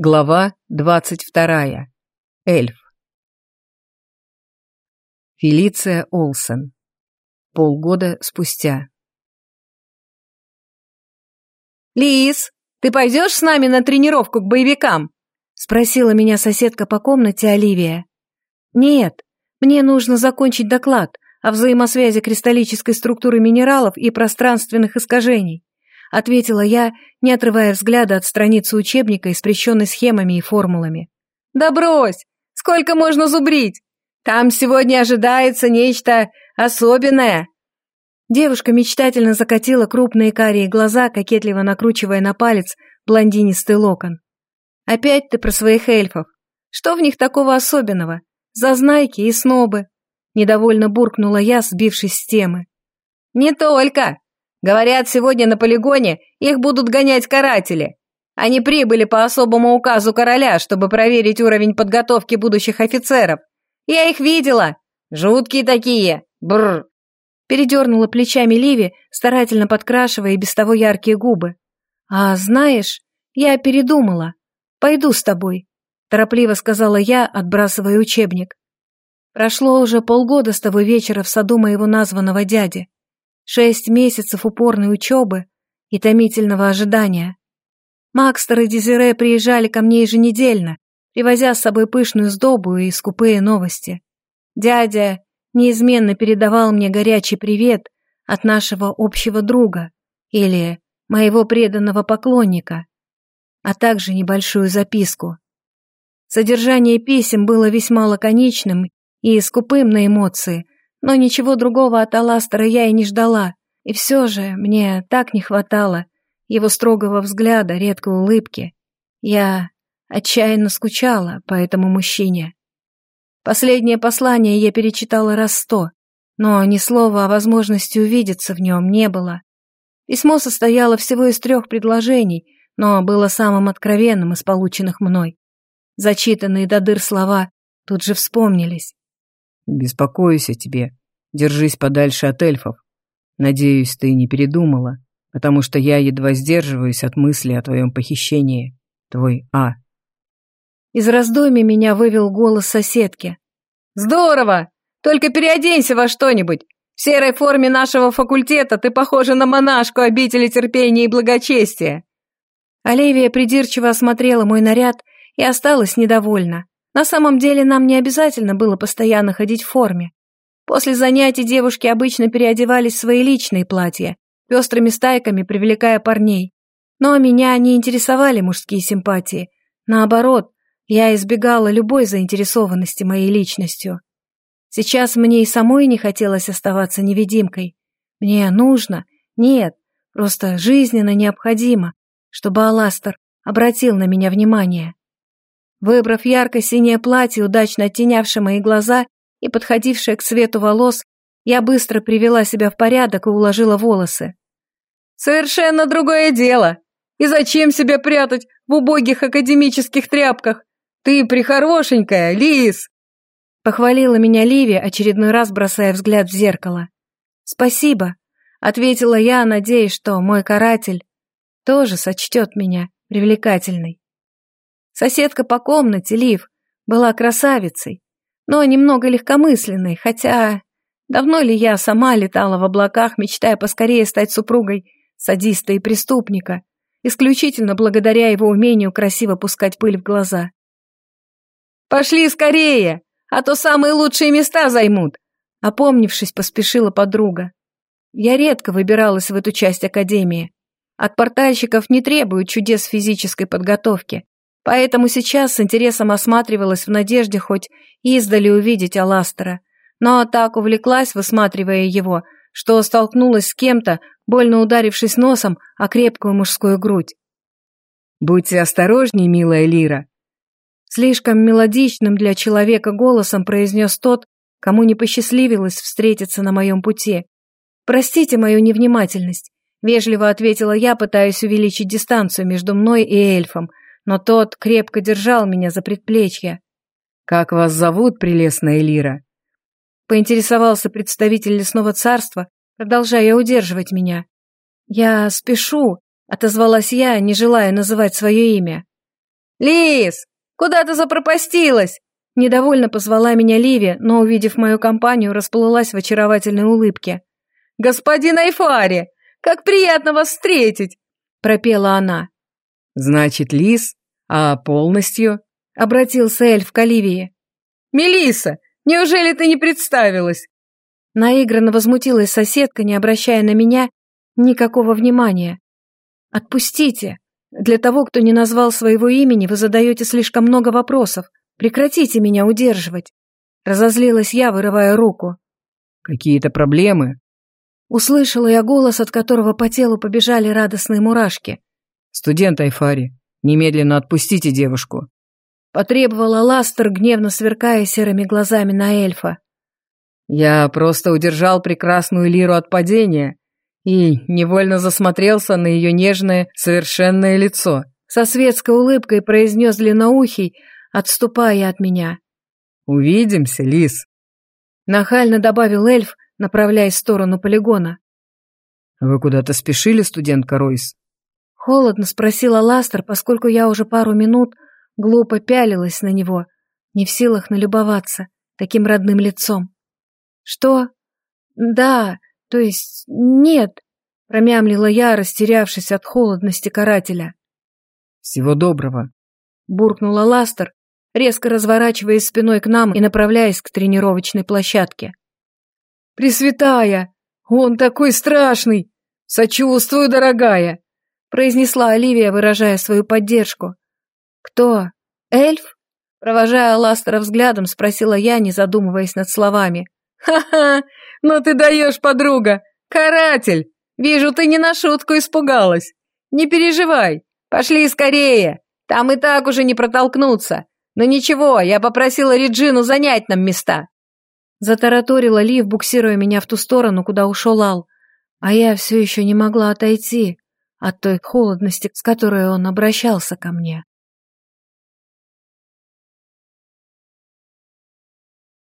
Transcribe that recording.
Глава двадцать вторая. Эльф. Фелиция Олсен. Полгода спустя. «Лиз, ты пойдешь с нами на тренировку к боевикам?» — спросила меня соседка по комнате Оливия. «Нет, мне нужно закончить доклад о взаимосвязи кристаллической структуры минералов и пространственных искажений. — ответила я, не отрывая взгляда от страницы учебника, испрещенной схемами и формулами. «Да брось! Сколько можно зубрить? Там сегодня ожидается нечто особенное!» Девушка мечтательно закатила крупные карие глаза, кокетливо накручивая на палец блондинистый локон. «Опять ты про своих эльфов. Что в них такого особенного? Зазнайки и снобы!» Недовольно буркнула я, сбившись с темы. «Не только!» Говорят, сегодня на полигоне их будут гонять каратели. Они прибыли по особому указу короля, чтобы проверить уровень подготовки будущих офицеров. Я их видела. Жуткие такие. Бррр. Передернула плечами Ливи, старательно подкрашивая и без того яркие губы. «А знаешь, я передумала. Пойду с тобой», — торопливо сказала я, отбрасывая учебник. Прошло уже полгода с того вечера в саду моего названного дяди. Шесть месяцев упорной учебы и томительного ожидания. Макстер и Дезире приезжали ко мне еженедельно, привозя с собой пышную сдобу и скупые новости. Дядя неизменно передавал мне горячий привет от нашего общего друга или моего преданного поклонника, а также небольшую записку. Содержание писем было весьма лаконичным и скупым на эмоции, но ничего другого от Аластера я и не ждала, и все же мне так не хватало его строгого взгляда, редкой улыбки. Я отчаянно скучала по этому мужчине. Последнее послание я перечитала раз сто, но ни слова о возможности увидеться в нем не было. Письмо состояло всего из трех предложений, но было самым откровенным из полученных мной. Зачитанные до дыр слова тут же вспомнились. Беспокоюсь о тебе. Держись подальше от эльфов. Надеюсь, ты не передумала, потому что я едва сдерживаюсь от мысли о твоем похищении. Твой А. Из раздумий меня вывел голос соседки. «Здорово! Только переоденься во что-нибудь. В серой форме нашего факультета ты похожа на монашку обители терпения и благочестия». Оливия придирчиво осмотрела мой наряд и осталась недовольна. На самом деле нам не обязательно было постоянно ходить в форме. После занятий девушки обычно переодевались в свои личные платья, пестрыми стайками привлекая парней. Но меня не интересовали мужские симпатии. Наоборот, я избегала любой заинтересованности моей личностью. Сейчас мне и самой не хотелось оставаться невидимкой. Мне нужно, нет, просто жизненно необходимо, чтобы Аластер обратил на меня внимание. Выбрав ярко-синее платье, удачно оттенявшее мои глаза и подходившее к свету волос, я быстро привела себя в порядок и уложила волосы. «Совершенно другое дело! И зачем себя прятать в убогих академических тряпках? Ты прихорошенькая, Лис!» Похвалила меня Ливи, очередной раз бросая взгляд в зеркало. «Спасибо», — ответила я, надеясь, что мой каратель тоже сочтет меня привлекательной. Соседка по комнате, Лив, была красавицей, но немного легкомысленной, хотя давно ли я сама летала в облаках, мечтая поскорее стать супругой садиста и преступника, исключительно благодаря его умению красиво пускать пыль в глаза. «Пошли скорее, а то самые лучшие места займут!» Опомнившись, поспешила подруга. Я редко выбиралась в эту часть академии. От портальщиков не требуют чудес физической подготовки, Поэтому сейчас с интересом осматривалась в надежде хоть издали увидеть Аластера, но так увлеклась, высматривая его, что столкнулась с кем-то, больно ударившись носом о крепкую мужскую грудь. «Будьте осторожней, милая Лира!» Слишком мелодичным для человека голосом произнес тот, кому не посчастливилось встретиться на моем пути. «Простите мою невнимательность», — вежливо ответила я, пытаясь увеличить дистанцию между мной и эльфом, но тот крепко держал меня за предплечье. «Как вас зовут, прелестная Элира?» Поинтересовался представитель лесного царства, продолжая удерживать меня. «Я спешу», — отозвалась я, не желая называть свое имя. Лис, куда ты запропастилась?» Недовольно позвала меня Ливи, но, увидев мою компанию, расплылась в очаровательной улыбке. «Господин Айфари, как приятно вас встретить!» — пропела она. «Значит, лис, а полностью?» — обратился эльф к Оливии. Мелиса, неужели ты не представилась?» Наигранно возмутилась соседка, не обращая на меня никакого внимания. «Отпустите! Для того, кто не назвал своего имени, вы задаете слишком много вопросов. Прекратите меня удерживать!» Разозлилась я, вырывая руку. «Какие-то проблемы?» Услышала я голос, от которого по телу побежали радостные мурашки. «Студент Айфари, немедленно отпустите девушку!» Потребовала Ластер, гневно сверкая серыми глазами на эльфа. «Я просто удержал прекрасную лиру от падения и невольно засмотрелся на ее нежное, совершенное лицо», со светской улыбкой произнес длинноухий, отступая от меня. «Увидимся, лис», нахально добавил эльф, направляясь в сторону полигона. «Вы куда-то спешили, студентка Ройс?» Холодно спросила Ластер, поскольку я уже пару минут глупо пялилась на него, не в силах налюбоваться таким родным лицом. «Что? Да, то есть нет», — промямлила я, растерявшись от холодности карателя. «Всего доброго», — буркнула Ластер, резко разворачиваясь спиной к нам и направляясь к тренировочной площадке. «Пресвятая! Он такой страшный! Сочувствую, дорогая!» Произнесла Оливия, выражая свою поддержку. «Кто? Эльф?» Провожая Ластера взглядом, спросила я, не задумываясь над словами. «Ха-ха! Ну ты даешь, подруга! Каратель! Вижу, ты не на шутку испугалась! Не переживай! Пошли скорее! Там и так уже не протолкнуться! Но ничего, я попросила Реджину занять нам места!» Затараторила Лив, буксируя меня в ту сторону, куда ушел Ал, а я все еще не могла отойти от той холодности, с которой он обращался ко мне.